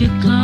you climb.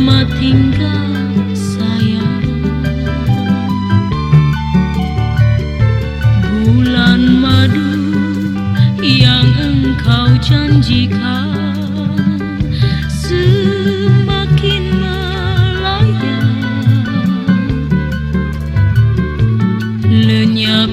selamat tinggal sayang. Bulan madu yang engkau janjikan Semakin melayang. Lenyap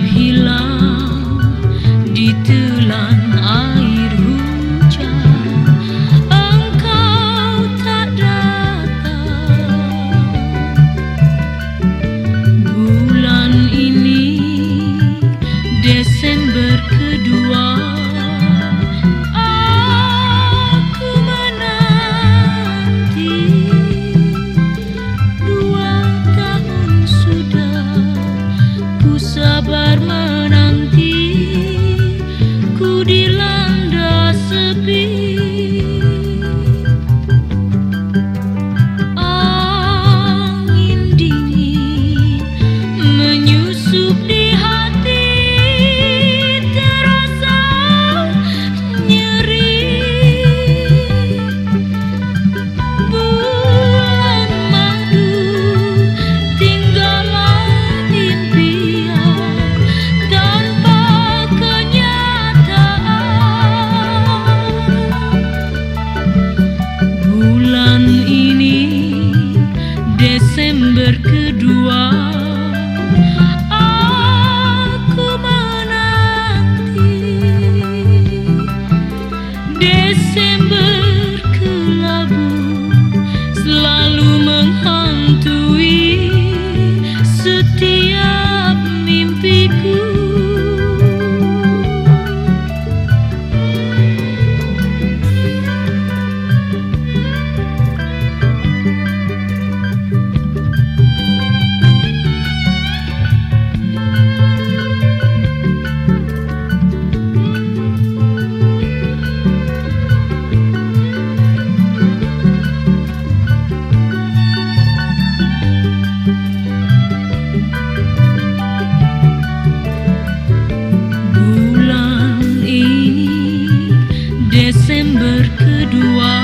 kedua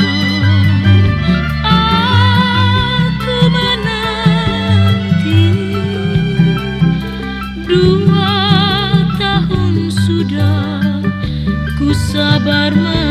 aku menanti dua tahun sudah ku sabar menanti